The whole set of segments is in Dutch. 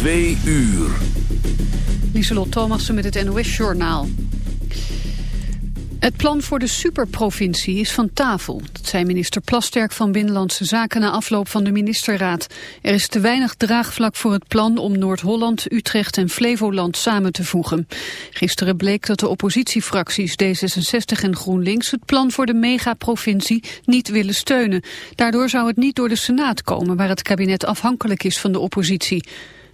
Twee uur. Lieselot Thomassen met het NOS-journaal. Het plan voor de superprovincie is van tafel. Dat zei minister Plasterk van Binnenlandse Zaken na afloop van de ministerraad. Er is te weinig draagvlak voor het plan om Noord-Holland, Utrecht en Flevoland samen te voegen. Gisteren bleek dat de oppositiefracties D66 en GroenLinks het plan voor de megaprovincie niet willen steunen. Daardoor zou het niet door de Senaat komen waar het kabinet afhankelijk is van de oppositie.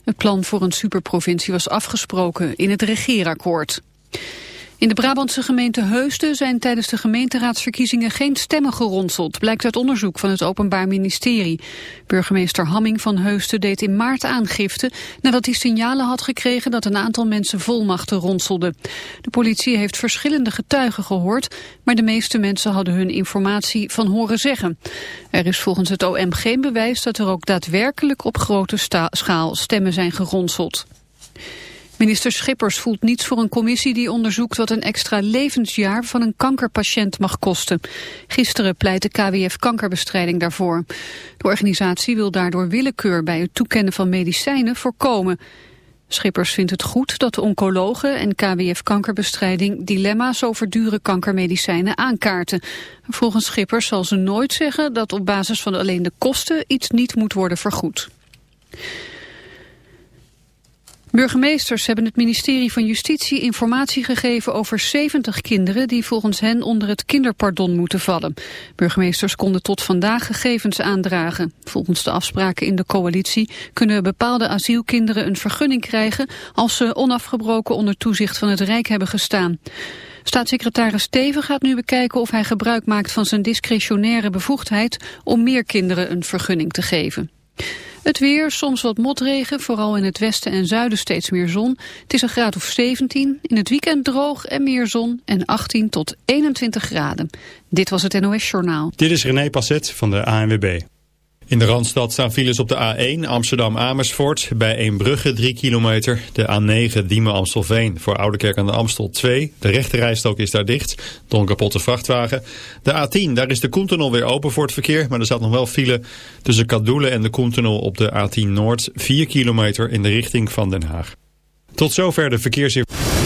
Het plan voor een superprovincie was afgesproken in het regeerakkoord. In de Brabantse gemeente Heusden zijn tijdens de gemeenteraadsverkiezingen geen stemmen geronseld, blijkt uit onderzoek van het Openbaar Ministerie. Burgemeester Hamming van Heusden deed in maart aangifte nadat hij signalen had gekregen dat een aantal mensen volmachten ronselden. De politie heeft verschillende getuigen gehoord, maar de meeste mensen hadden hun informatie van horen zeggen. Er is volgens het OM geen bewijs dat er ook daadwerkelijk op grote schaal stemmen zijn geronseld. Minister Schippers voelt niets voor een commissie die onderzoekt wat een extra levensjaar van een kankerpatiënt mag kosten. Gisteren pleitte KWF kankerbestrijding daarvoor. De organisatie wil daardoor willekeur bij het toekennen van medicijnen voorkomen. Schippers vindt het goed dat de oncologen en KWF kankerbestrijding dilemma's over dure kankermedicijnen aankaarten. Volgens Schippers zal ze nooit zeggen dat op basis van alleen de kosten iets niet moet worden vergoed. Burgemeesters hebben het ministerie van Justitie informatie gegeven over 70 kinderen die volgens hen onder het kinderpardon moeten vallen. Burgemeesters konden tot vandaag gegevens aandragen. Volgens de afspraken in de coalitie kunnen bepaalde asielkinderen een vergunning krijgen als ze onafgebroken onder toezicht van het Rijk hebben gestaan. Staatssecretaris Steven gaat nu bekijken of hij gebruik maakt van zijn discretionaire bevoegdheid om meer kinderen een vergunning te geven. Het weer, soms wat motregen, vooral in het westen en zuiden steeds meer zon. Het is een graad of 17, in het weekend droog en meer zon en 18 tot 21 graden. Dit was het NOS Journaal. Dit is René Passet van de ANWB. In de Randstad staan files op de A1 Amsterdam-Amersfoort bij Eembrugge 3 kilometer. De A9 Diemen-Amstelveen voor Oudekerk aan de Amstel 2. De rechterrijstok is daar dicht door een kapotte vrachtwagen. De A10, daar is de Koentunnel weer open voor het verkeer. Maar er staat nog wel file tussen Kadoelen en de Koentunnel op de A10 Noord. 4 kilometer in de richting van Den Haag. Tot zover de verkeersinformatie.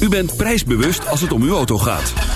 U bent prijsbewust als het om uw auto gaat.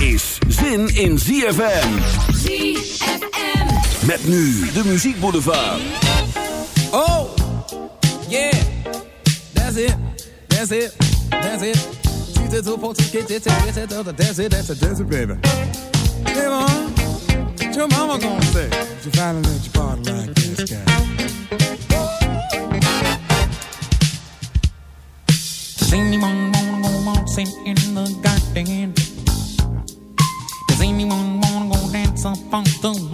is zin in ZFM. ZFM. Met nu de muziekboulevard. Oh, yeah. That's it. That's it. That's it. Tu t'es trop get it, get it, that's it, that's it, that's it, baby. Hey, mom. What's your mama gonna say? She finally let you party like this guy. Does anyone wanna go waltzing in the garden? estão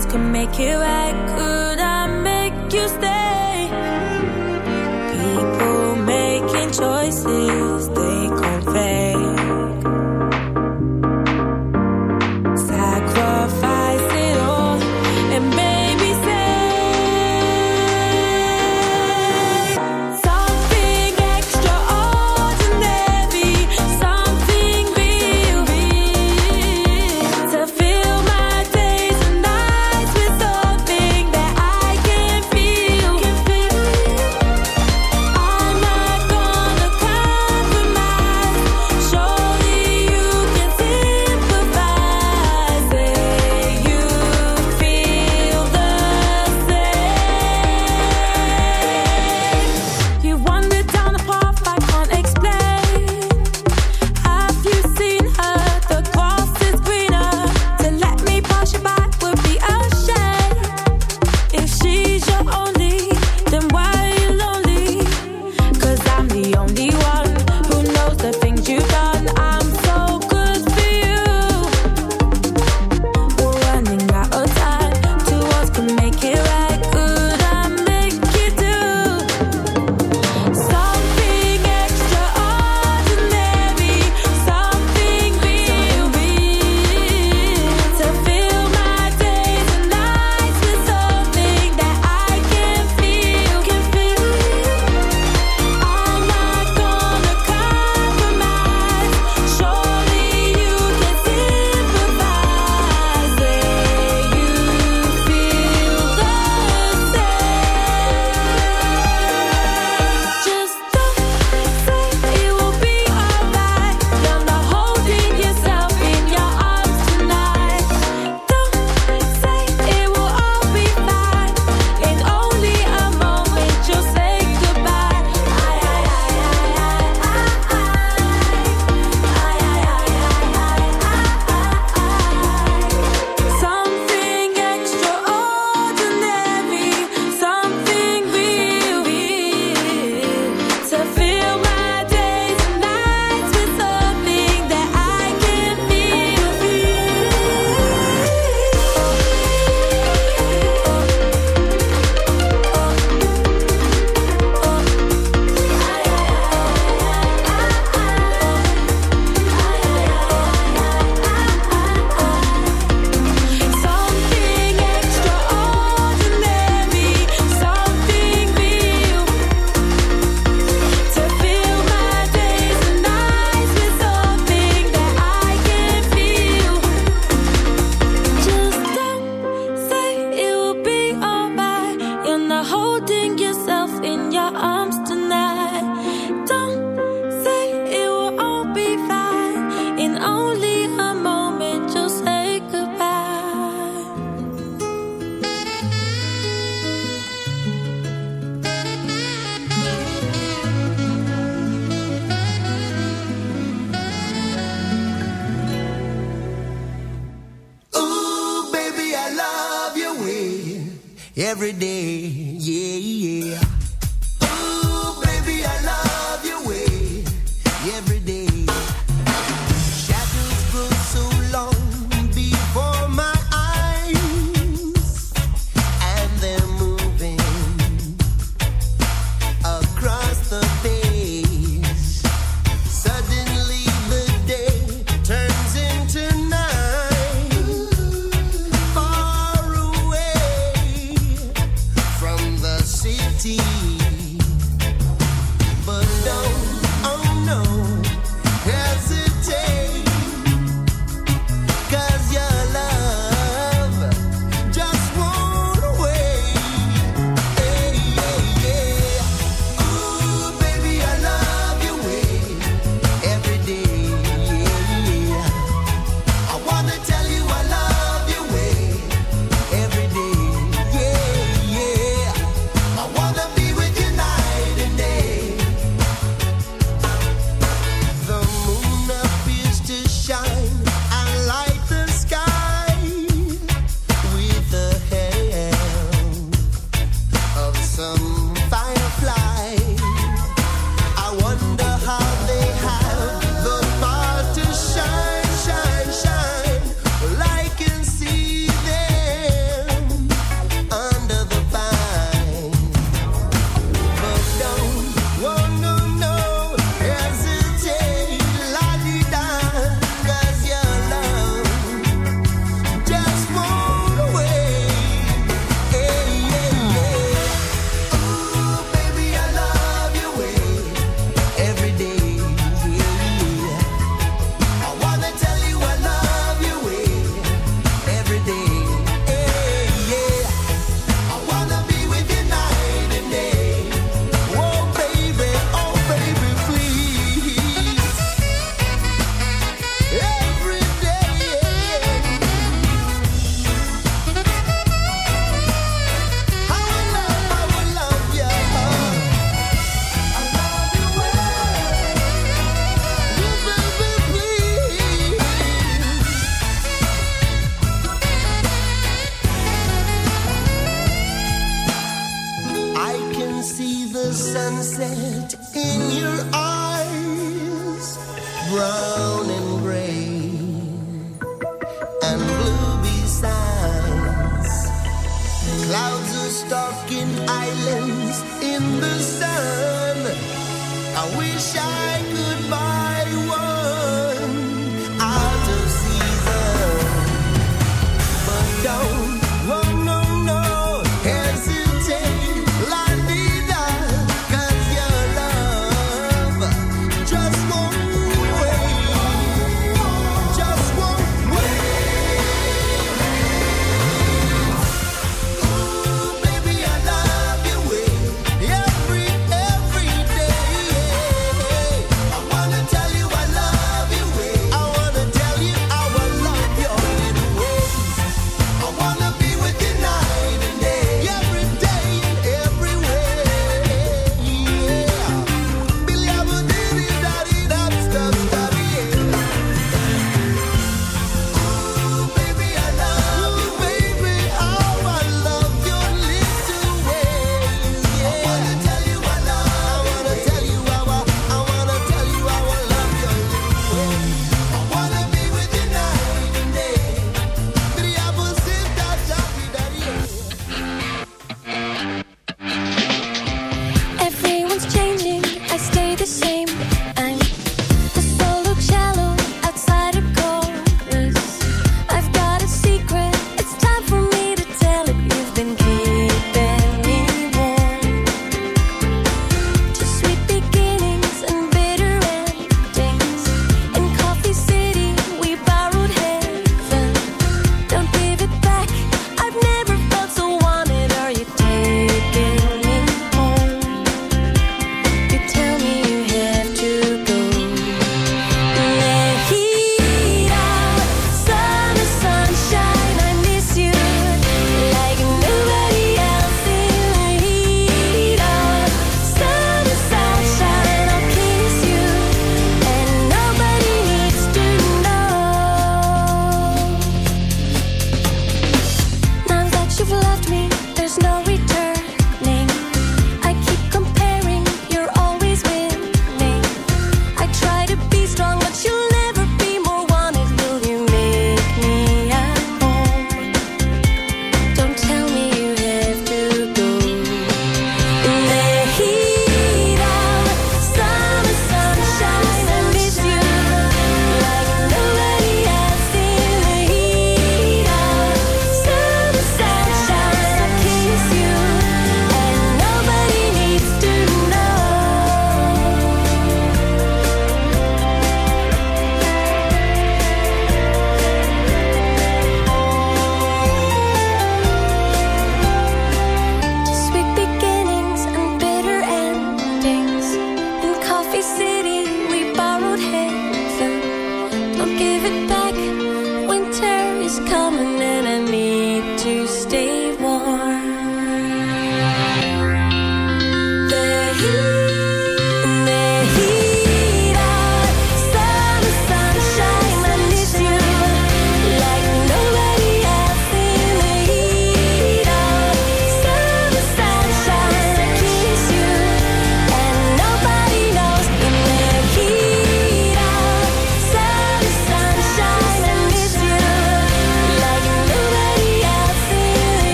words could make it right, could I make you stay? People making choices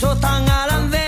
beso tan grande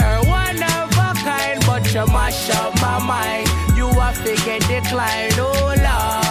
one of a mash mash up my mind. You have to get declined, oh Lord.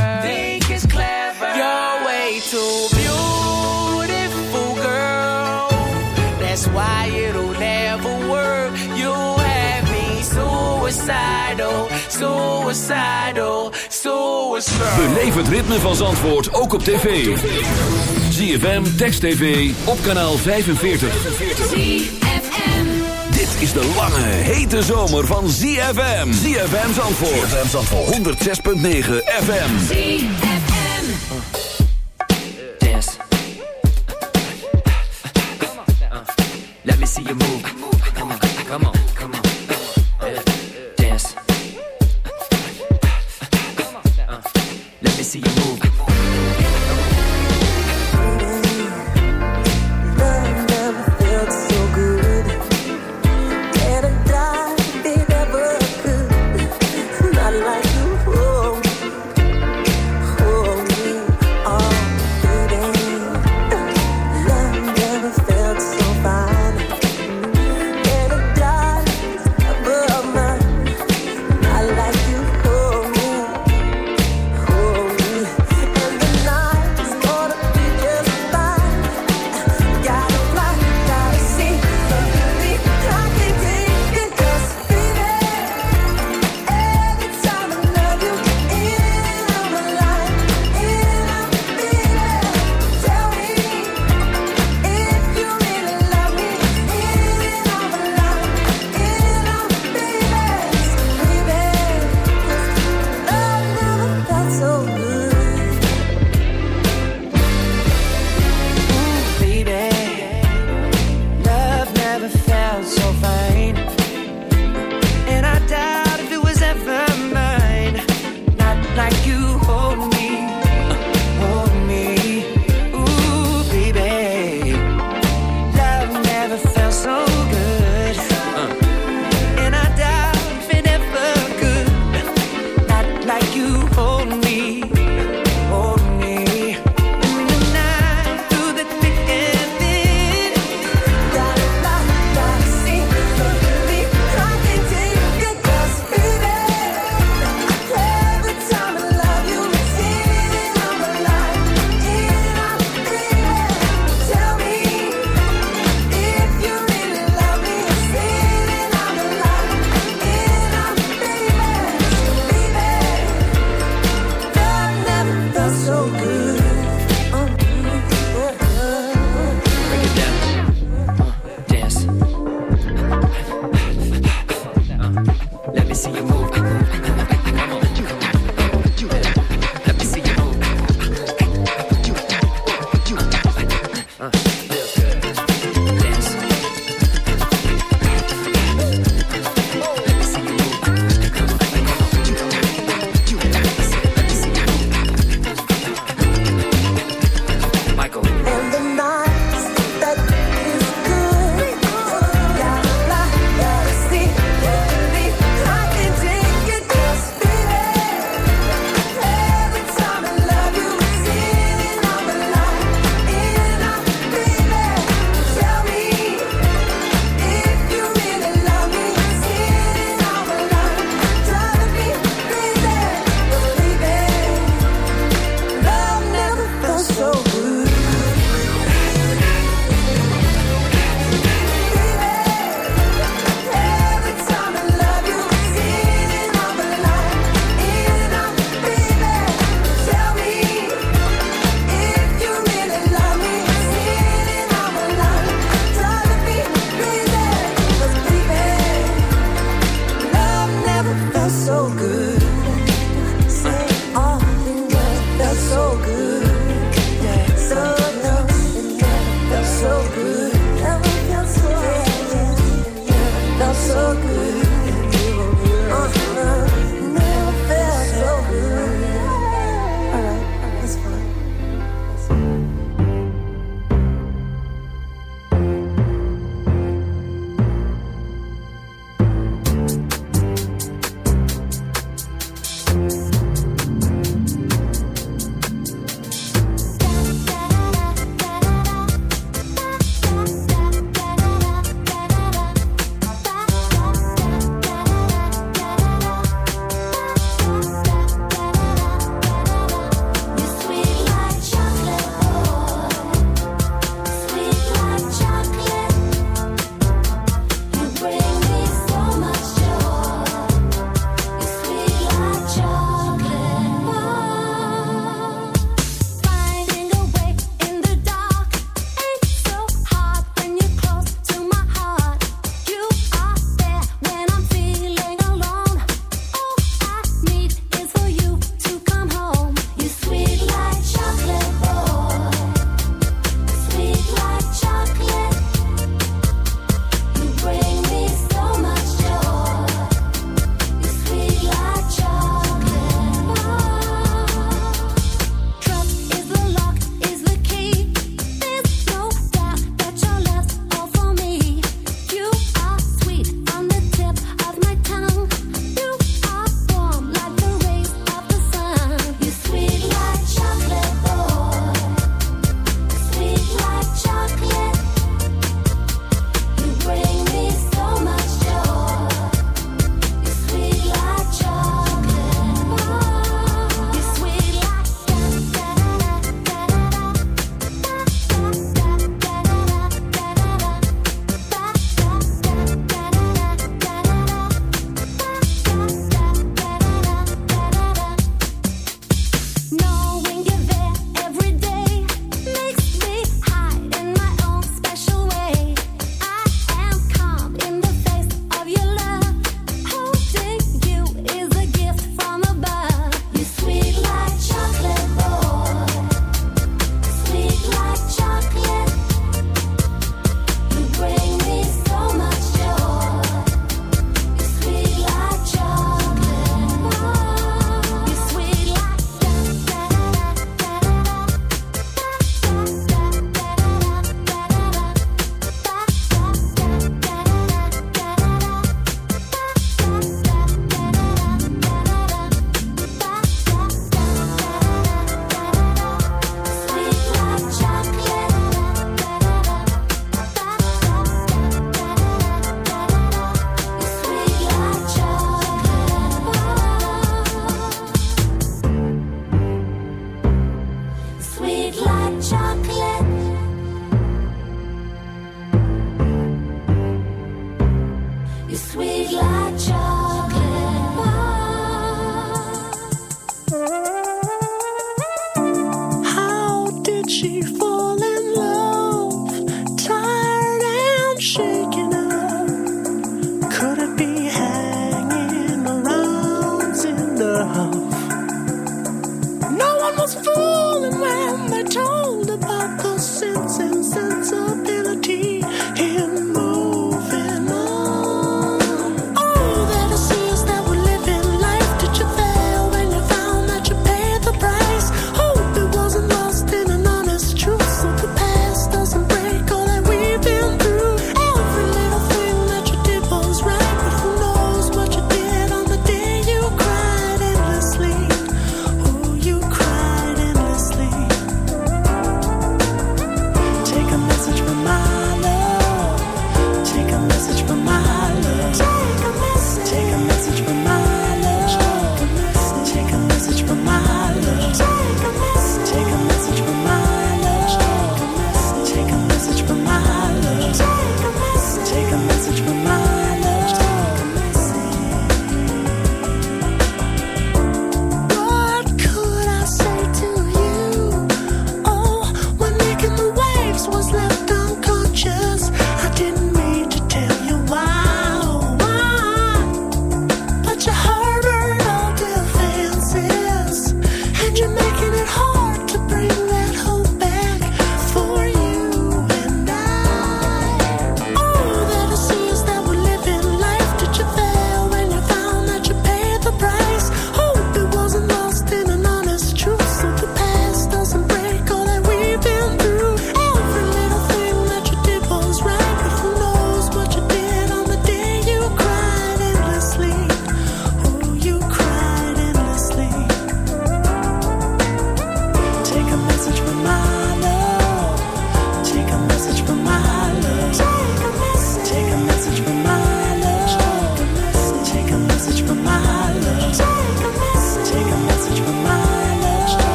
Beleef het ritme van Zandvoort ook op tv. ZFM, Text TV, op kanaal 45. ZFM. Dit is de lange, hete zomer van ZFM. ZFM Zandvoort. ZFM Zandvoort. 106.9 FM. ZFM. See you move. Come on, come on.